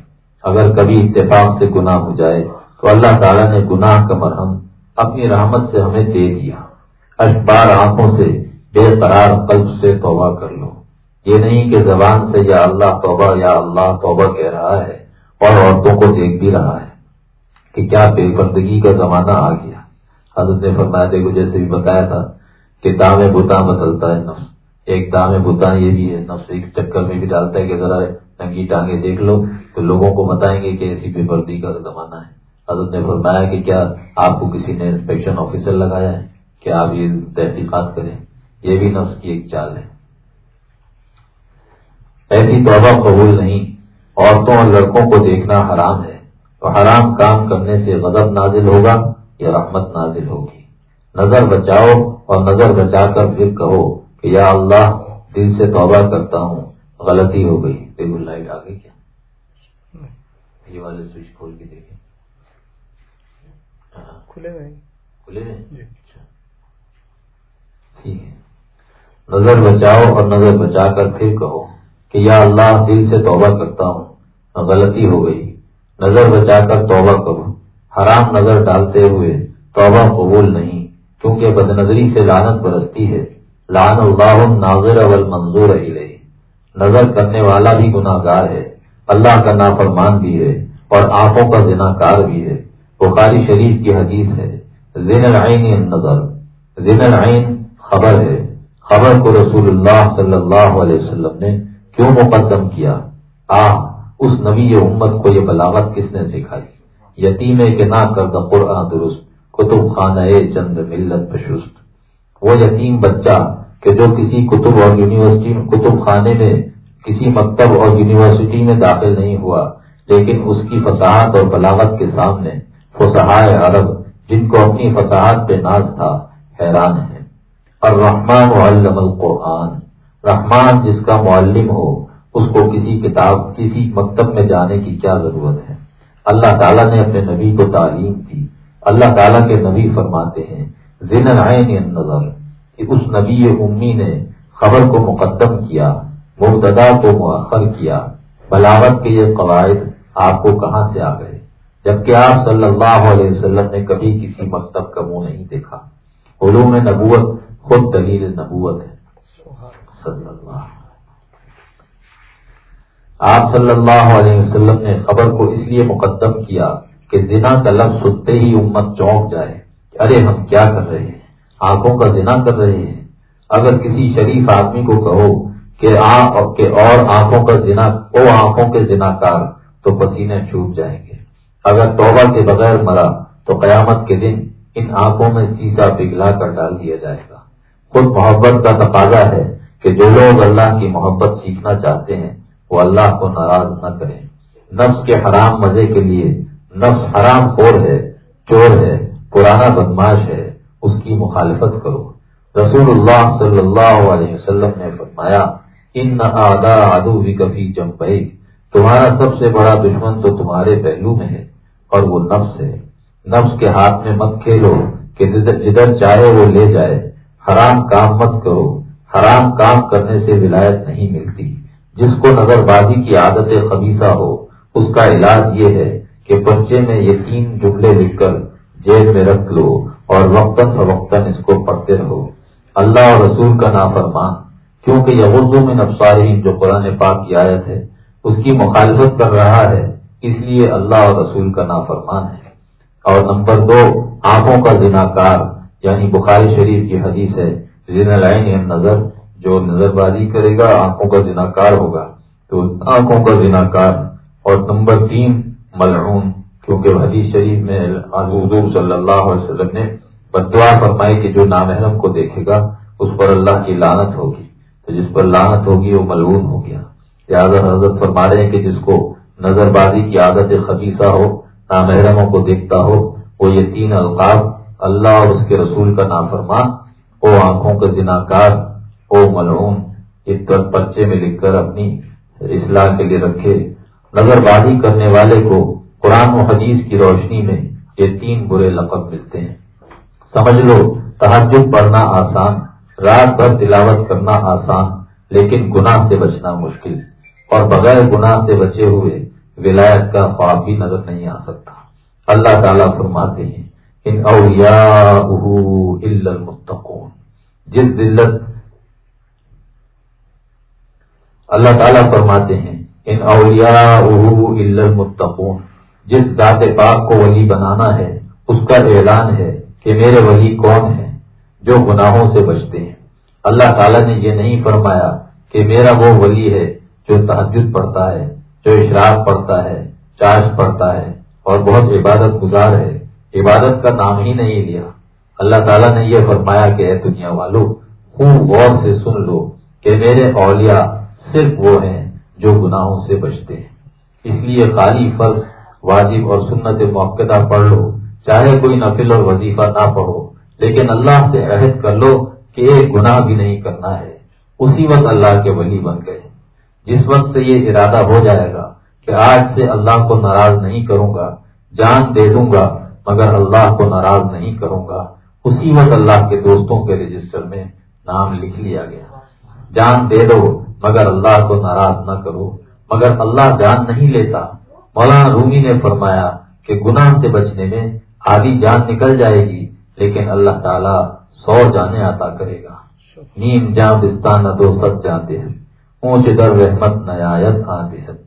اگر کبھی اتفاق سے گناہ ہو جائے، تو اللہ تعالیٰ نے گناہ کا مرہم اپنی رحمت سے ہمیں دے دیا۔ اشبار آنکھوں سے، بے قرار قلب سے توبہ کر لو۔ یہ نہیں کہ زبان سے یا اللہ توبہ، یا اللہ توبہ کہہ رہا ہے اور عورتوں کو دیکھ بھی رہا ہے کہ کیا بے پردگی کا زمانہ آ گیا۔ حضرت نے فرمایا، دیکھو، جیسے بھی بتایا تھا کہ دام بتا بدلتا ہے نفس۔ ایک دام بتا یہ بھی ہے، نفس ایک چکر میں بھی ڈالتا ہے کہ ذرا ننگی ٹانگیں دیکھ لو تو لوگوں کو بتائیں گے کہ ایسی بے پردی کا زمانہ ہے۔ حضرت نے فرمایا کہ کیا آپ کو کسی نے انسپیکشن آفیسر لگایا ہے کہ آپ یہ تحقیقات کریں؟ یہ بھی نفس کی ایک چال ہے۔ ایسی توبہ قبول نہیں، عورتوں اور لڑکوں کو دیکھنا حرام ہے۔ تو حرام کام کرنے سے غضب نازل ہوگا یا رحمت نازل ہوگی۔ نظر بچاؤ اور نظر بچا کر پھر کہو کہ یا اللہ، دل سے توبہ کرتا ہوں۔ غلطی ہو گئی۔ ٹیبل لائٹ آ گئی کیا؟ یہ والے سوئچ کھول کے دیکھیں۔ کھلے میں کھلے میں جی۔ اچھا۔ ٹھیک ہے۔ نظر بچاؤ اور نظر بچا کر پھر کہو کہ یا اللہ دل سے توبہ کرتا ہوں غلطی ہو گئی۔ نظر بچا کر توبہ کرو۔ حرام نظر ڈالتے ہوئے توبہ قبول نہیں کیونکہ بد نظری سے لانت برستی ہے۔ لان اللہ ناظر اول منظور ہی نظر کرنے والا بھی گناہ گار ہے۔ اللہ کا نافرمان بھی ہے اور آنکھوں کا ذنا کار بھی ہے۔ بخاری شریف کی حدیث ہے زین العین نظر زین العین خبر ہے، خبر کو رسول اللہ صلی اللہ علیہ وسلم نے کیوں مقدم کیا؟ آ، اس نبی امت کو یہ بلاغت کس نے سکھائی؟ یتیم کے نہ کر قرآن درست، کتب خانہ چند ملت بشست وہ یتیم بچہ کہ جو کسی کتب اور یونیورسٹی کتب خانے میں، کسی مکتب اور یونیورسٹی میں داخل نہیں ہوا، لیکن اس کی فصاحت اور بلاغت کے سامنے فسحائے عرب، جن کو اپنی فصاحت پہ ناز تھا، حیران ہیں۔ اور رحمان علم القرآن۔ رحمان جس کا معلم ہو، اس کو کسی کتاب، کسی مکتب میں جانے کی کیا ضرورت ہے؟ اللہ تعالیٰ نے اپنے نبی کو تعلیم دی۔ اللہ تعالیٰ کے نبی فرماتے ہیں، ذن العین نظر اس نبی امی نے خبر کو مقدم کیا، مبتدا کو مؤخر کیا۔ بلاوت کے یہ قواعد آپ کو کہاں سے آ گئے؟ جبکہ آپ صلی اللہ علیہ وسلم نے کبھی کسی مکتب کا منہ نہیں دیکھا۔ علوم نبوت خود دلیل نبوت ہے۔ صلی اللہ آپ صلی اللہ علیہ وسلم نے خبر کو اس لیے مقدم کیا کہ زنا کا لفظ سنتے ہی امت چونک جائے ارے ہم کیا کر رہے ہیں؟ آنکھوں کا زنا کر رہے ہیں۔ اگر کسی شریف آدمی کو کہو کہ اور آنکھوں کا زنا او آنکھوں کے زنا کار تو پسینے چھوٹ جائیں گے۔ اگر توبہ کے بغیر مرا تو قیامت کے دن ان آنکھوں میں سیسا پگھلا کر ڈال دیا جائے گا۔ خود محبت کا تقاضا ہے کہ جو لوگ اللہ کی محبت سیکھنا چاہتے ہیں، وہ اللہ کو ناراض نہ کریں۔ نفس کے حرام مزے کے لیے نفس حرام خور ہے، چور ہے، پرانا بدماش ہے، اس کی مخالفت کرو۔ رسول اللہ صلی اللہ علیہ وسلم نے فرمایا، ان آدا آدو بھی کبھی جمپئی تمہارا سب سے بڑا دشمن تو تمہارے پہلو میں ہے۔ اور وہ نفس ہے۔ نفس کے ہاتھ میں مت کھیلو کہ جدھر چاہے وہ لے جائے۔ حرام کام مت کرو۔ حرام کام کرنے سے ولایت نہیں ملتی۔ جس کو نظر بازی کی عادت خبیصہ ہو، اس کا علاج یہ ہے کہ پرچے میں یہ تین جملے لکھ کر جیب میں رکھ لو اور وقتاً فوقتاً اس کو پڑھتے رہو۔ اللہ اور رسول کا نام فرمان کیونکہ یہ اردو میں نفساری جو قرآن پاک کی آیت ہے، اس کی مخالفت کر رہا ہے۔ اس لیے اللہ اور رسول کا نام فرمان ہے۔ اور نمبر دو، آنکھوں کا ذنا کار یعنی بخاری شریف کی حدیث ہے، زین لائن یعنی نظر، جو نظر بازی کرے گا، آنکھوں کا ذنا کار ہوگا۔ تو آنکھوں کا ذنا کار اور نمبر تین، ملعون، کیونکہ حدیث شریف میں حضور صلی اللہ علیہ وسلم نے بدعا فرمائی کہ جو نامحرم کو دیکھے گا، اس پر اللہ کی لانت ہوگی۔ تو جس پر لانت ہوگی، وہ ملعون ہو گیا۔ لہٰذا حضرت فرما رہے ہیں کہ جس کو نظر بازی کی عادت خبیصہ ہو، نامحرموں کو دیکھتا ہو، وہ یہ تین القاب اللہ اور اس کے رسول کا نام فرمان او آنکھوں کا ذنا کار او ملعون، اس پرچے میں لکھ کر اپنی اصلاح کے لیے رکھے۔ نظر بازی کرنے والے کو قرآن و حدیث کی روشنی میں یہ تین برے لقب ملتے ہیں۔ سمجھ لو تحجد پڑھنا آسان، رات بھر تلاوت کرنا آسان، لیکن گناہ سے بچنا مشکل۔ اور بغیر گناہ سے بچے ہوئے ولایت کا خواب بھی نظر نہیں آ سکتا۔ اللہ تعالیٰ فرماتے ہیں، ان اولیاء المتقون جس ذلت اللہ تعالیٰ فرماتے ہیں، ان اولیاء المتقون جس ذات پاک کو ولی بنانا ہے، اس کا اعلان ہے کہ میرے ولی کون ہیں جو گناہوں سے بچتے ہیں۔ اللہ تعالیٰ نے یہ نہیں فرمایا کہ میرا وہ ولی ہے جو تحجد پڑھتا ہے۔ جو اشراق پڑھتا ہے، چارج پڑھتا ہے اور بہت عبادت گزار ہے، عبادت کا نام ہی نہیں لیا۔ اللہ تعالیٰ نے یہ فرمایا کہ اے دنیا والو، خوب غور سے سن لو کہ میرے اولیاء صرف وہ ہیں جو گناہوں سے بچتے ہیں۔ اس لیے خالی فرض، واجب اور سنت موقع پڑھ لو۔ چاہے کوئی نفل اور وظیفہ نہ پڑھو، لیکن اللہ سے عہد کر لو کہ ایک گناہ بھی نہیں کرنا ہے۔ اسی وقت اللہ کے ولی بن گئے۔ جس وقت سے یہ ارادہ ہو جائے گا کہ آج سے اللہ کو ناراض نہیں کروں گا جان دے دوں گا مگر اللہ کو ناراض نہیں کروں گا۔ اسی وقت اللہ کے دوستوں کے رجسٹر میں نام لکھ لیا گیا۔ جان دے دو مگر اللہ کو ناراض نہ کرو۔ مگر اللہ جان نہیں لیتا۔ مولانا رومی نے فرمایا کہ گناہ سے بچنے میں آدھی جان نکل جائے گی لیکن اللہ تعالیٰ سو جانے عطا کرے گا۔ نیم جان بستان دو سب جانتے ہیں۔ اونچ در رحمت نیات آتے ہیں۔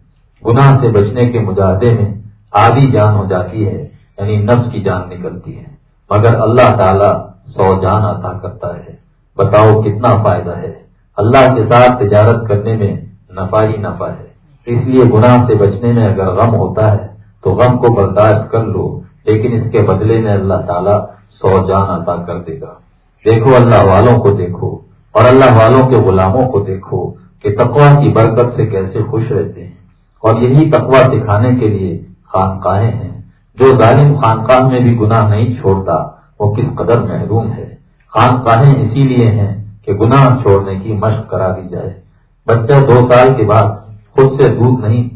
گناہ سے بچنے کے مجاہدے میں آدھی جان ہو جاتی ہے یعنی نفس کی جان نکلتی ہے۔ مگر اللہ تعالیٰ سو جان عطا کرتا ہے۔ بتاؤ کتنا فائدہ ہے۔ اللہ کے ساتھ تجارت کرنے میں نفع ہی نفع ہے۔ اس لیے گناہ سے بچنے میں اگر غم ہوتا ہے، تو غم کو برداشت کر لو۔ لیکن اس کے بدلے میں اللہ تعالیٰ سو جان عطا کر دے گا۔ دیکھو، اللہ والوں کو دیکھو۔ اور اللہ والوں کے غلاموں کو دیکھو کہ تقوا کی برکت سے کیسے خوش رہتے ہیں۔ اور یہی تقوا سکھانے کے لیے خانقاہیں ہیں۔ جو ظالم خانقاہ میں بھی گناہ نہیں چھوڑتا، وہ کس قدر محروم ہے۔ خانقاہیں اسی لیے ہیں کہ گناہ چھوڑنے کی مشق کرا دی جائے۔ بچہ دو سال کے بعد خود سے دودھ نہیں،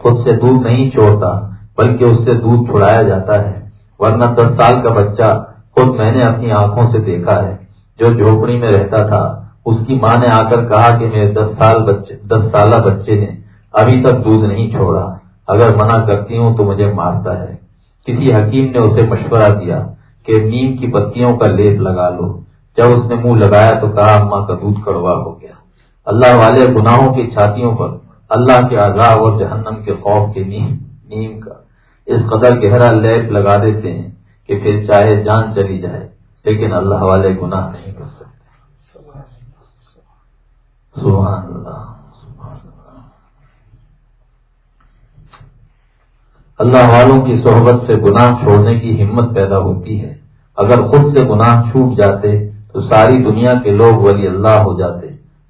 خود سے دودھ نہیں چھوڑتا، بلکہ اس سے دودھ چھڑایا جاتا ہے۔ ورنہ دس سال کا بچہ خود میں نے اپنی آنکھوں سے دیکھا ہے۔ جو جھوپڑی میں رہتا تھا، اس کی ماں نے آ کر کہا کہ میرے دس سال بچے، دس سالہ بچے نے ابھی تک دودھ نہیں چھوڑا۔ اگر منع کرتی ہوں تو مجھے مارتا ہے۔ کسی حکیم نے اسے مشورہ دیا کہ نیم کی پتیوں کا لیپ لگا لو۔ جب اس نے منہ لگایا تو کہا، اماں کا دودھ کڑوا ہو گیا۔ اللہ والے گناہوں کی چھاتیوں پر اللہ کے عذاب اور جہنم کے خوف کے نیم نیم کا اس قدر گہرا لیپ لگا دیتے ہیں کہ پھر چاہے جان چلی جائے، لیکن اللہ والے گناہ نہیں کر سکتے۔ سبحان اللہ۔ اللہ والوں کی صحبت سے گناہ چھوڑنے کی ہمت پیدا ہوتی ہے۔ اگر خود سے گناہ چھوٹ جاتے تو ساری دنیا کے لوگ ولی اللہ ہو جاتے،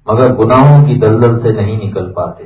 مگر گناہوں کی دلدل سے نہیں نکل پاتے۔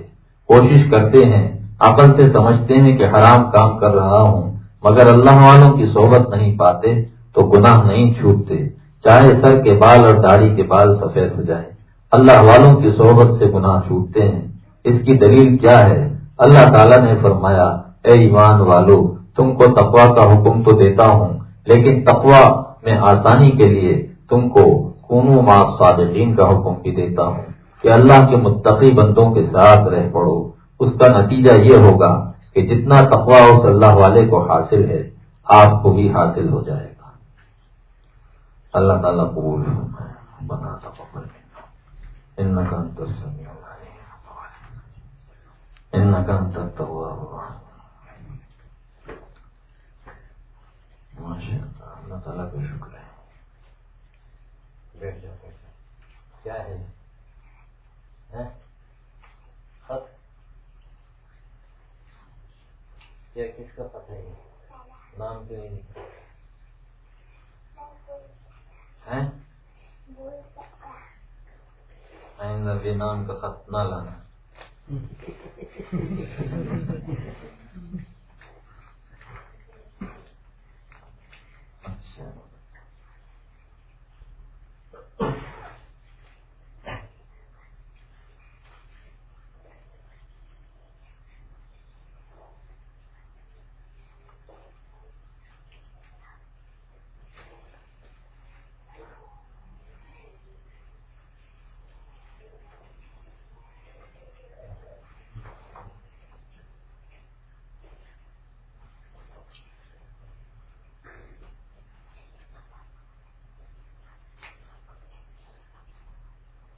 کوشش کرتے ہیں، عقل سے سمجھتے ہیں کہ حرام کام کر رہا ہوں، مگر اللہ والوں کی صحبت نہیں پاتے تو گناہ نہیں چھوٹتے۔ چاہے سر کے بال اور داڑھی کے بال سفید ہو جائے اللہ والوں کی صحبت سے گناہ چھوٹتے ہیں۔ اس کی دلیل کیا ہے؟ اللہ تعالیٰ نے فرمایا اے ایمان والو، تم کو تقوا کا حکم تو دیتا ہوں، لیکن تقوا میں آسانی کے لیے تم کو کنو ما صادقین کا حکم بھی دیتا ہوں کہ اللہ کے متقی بندوں کے ساتھ رہ پڑو۔ اس کا نتیجہ یہ ہوگا کہ جتنا تقوا اس اللہ والے کو حاصل ہے، آپ کو بھی حاصل ہو جائے گا۔ اللہ تعالیٰ قبول بنا انت السميع العليم انك انت التواب الرحيم ماشاء اللہ اللہ تعالیٰ کا شکر ہے۔ بیٹھ جاؤ بیٹھ کیا ہے؟ خط؟ کیا کس کا پتہ ہے نام کیوں نہیں۔ نکلا آئندہ بے نام کا خط نہ لانا اچھا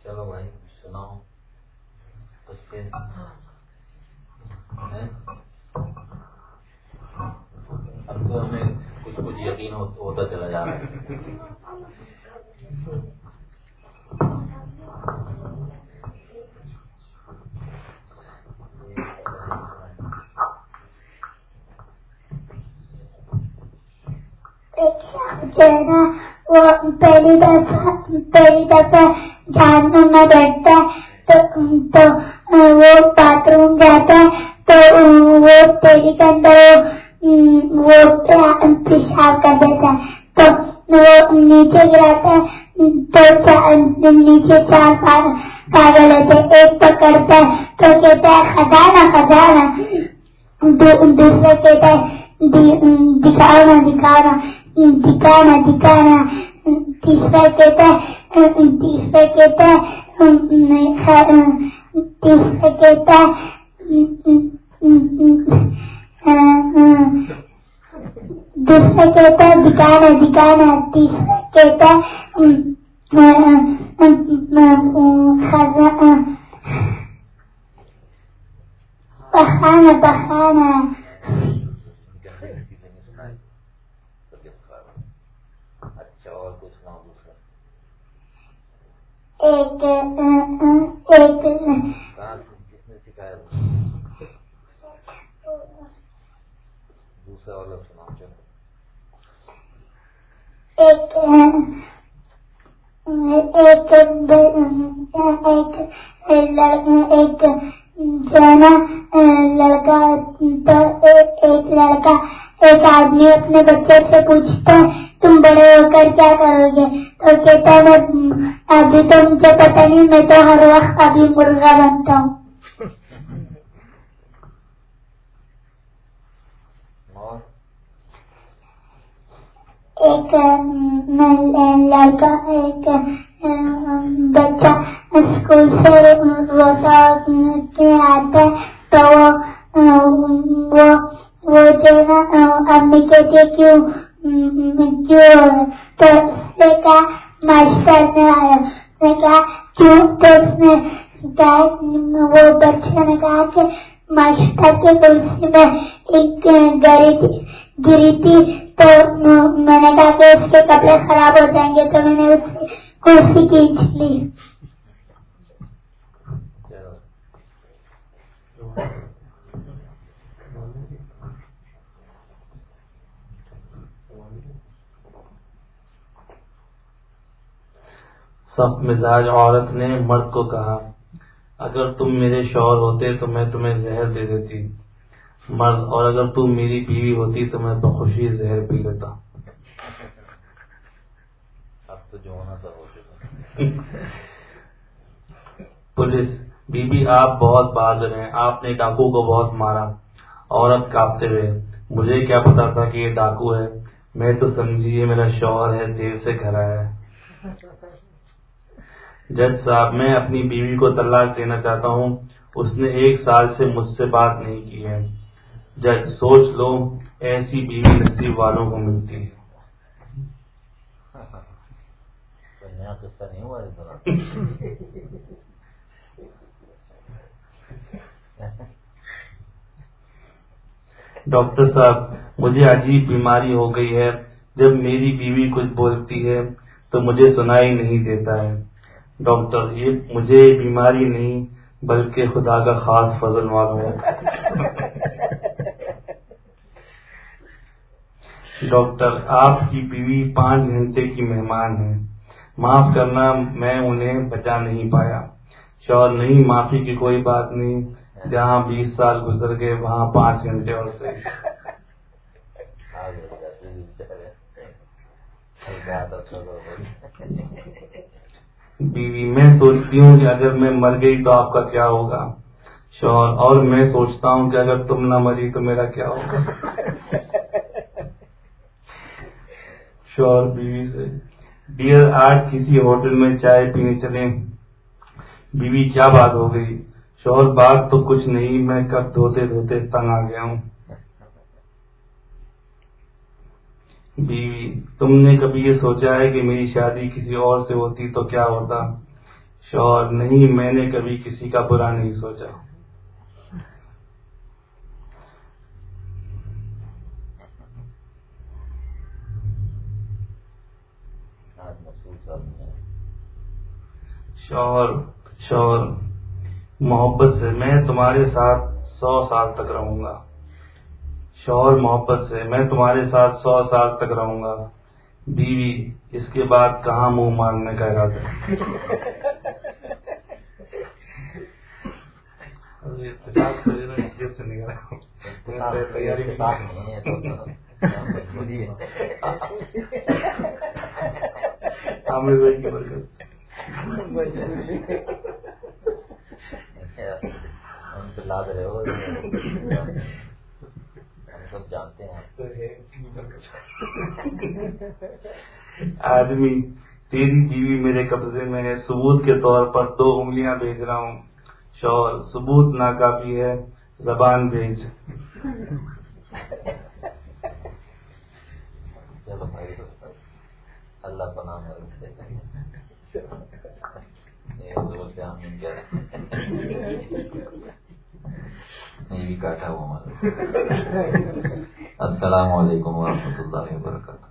چلو بھائی سناؤ بچے اب تو ہمیں کچھ کچھ یقین ہوتا چلا جا رہا ہے۔ جو ہے نا وہ پہلی دفعہ پہلی دفعہ جانور میں بیٹھتا ہے، تو وہ باتھ روم جاتا ہے، تو، وہ تیری کے اندر وہ پیشاب کر دیتا وہ نیچے گراتا ہے تو نیچے چار کاغذ ہوتے ایک پکڑتا ہے، تو کہتا ہے، خزانہ خزانہ. دوسرے کہتا ہے دکھانا دکھانا دکھانا دکھانا. تیسرا کہتا ہے، تیسرا کہتا ہے، تیسرا کہتا ہے دوسرا کہتا ہے دکھانا دکھانا تیسرا کہتا ہے پخانا پخانا ایک ایک دوسرا والا سنا ایک ایک لڑکا ایک لڑکا ایک آدمی اپنے بچے سے پوچھتا ہے تم بڑے ہو کر کیا کرو گے تو کہتا میں ابھی تو مجھے پتہ نہیں میں تو ہر وقت ابھی مرغا بنتا ہوں ایک لڑکا ایک بچہ اسکول سے روزہ آتا ہے تو وہ جو نا امی کہتے کیوں کیوں، تو اس نے کہا ماسٹر نے آیا نے کہا، کیوں؟ تو اس نے وہ بچے نے کہا کہ ماسٹر کے کرسی میں ایک گری تھی گری تھی تو میں نے کہا کہ اس کے کپڑے خراب ہو جائیں گے تو میں نے اس کرسی کھینچ لی سخت مزاج عورت نے مرد کو کہا، اگر تم میرے شوہر ہوتے تو میں تمہیں زہر دے دیتی۔ مرد اور اگر تم میری بیوی ہوتی تو میں بخوشی زہر پی لیتا۔ پولیس بی بی آپ بہت بہادر ہیں۔ آپ نے ڈاکو کو بہت مارا۔ عورت کاپتے ہوئے۔ مجھے کیا پتا تھا کہ یہ ڈاکو ہے؟ میں تو سمجھی یہ میرا شوہر ہے دیر سے گھر آیا ہے۔ جج صاحب میں اپنی بیوی کو طلاق دینا چاہتا ہوں۔ اس نے ایک سال سے مجھ سے بات نہیں کی ہے۔ جج سوچ لو، ایسی بیوی نصیب والوں کو ملتی ہے۔ ڈاکٹر صاحب، مجھے عجیب بیماری ہو گئی ہے۔ جب میری بیوی کچھ بولتی ہے تو مجھے سنائی نہیں دیتا ہے۔ ڈاکٹر، یہ مجھے بیماری نہیں، بلکہ خدا کا خاص فضل معلوم ہے۔ ڈاکٹر، آپ کی بیوی پانچ گھنٹے کی مہمان ہے۔ معاف کرنا، میں انہیں بچا نہیں پایا۔ شور نہیں، معافی کی کوئی بات نہیں۔ جہاں بیس سال گزر گئے، وہاں پانچ گھنٹے اور سے۔ بیوی، میں سوچتی ہوں کہ اگر میں مر گئی تو آپ کا کیا ہوگا؟ شوہر اور میں سوچتا ہوں کہ اگر تم نہ مری تو میرا کیا ہوگا؟ شوہر بیوی سے ڈیئر آج کسی ہوٹل میں چائے پینے چلے بیوی کیا بات ہو گئی شوہر بات تو کچھ نہیں میں کب دھوتے دھوتے تنگ آ گیا ہوں بیوی تم نے کبھی یہ سوچا ہے کہ میری شادی کسی اور سے ہوتی تو کیا ہوتا شوہر نہیں میں نے کبھی کسی کا برا نہیں سوچا شوہر شوہر محبت سے میں تمہارے ساتھ سو سال تک رہوں گا شوہر محبت سے میں تمہارے ساتھ سو سال تک رہوں گا بیوی اس کے بعد کہاں منہ مانگنے کا ارادہ لاد رہے ہو سب جانتے ہیں آدمی تیری بیوی میرے قبضے میں ہے۔ ثبوت کے طور پر دو انگلیاں بھیج رہا ہوں۔ شور ثبوت ناکافی ہے۔ زبان بھیج۔ اللہ پناہ میں رکھے السلام علیکم ورحمۃ اللہ وبرکاتہ۔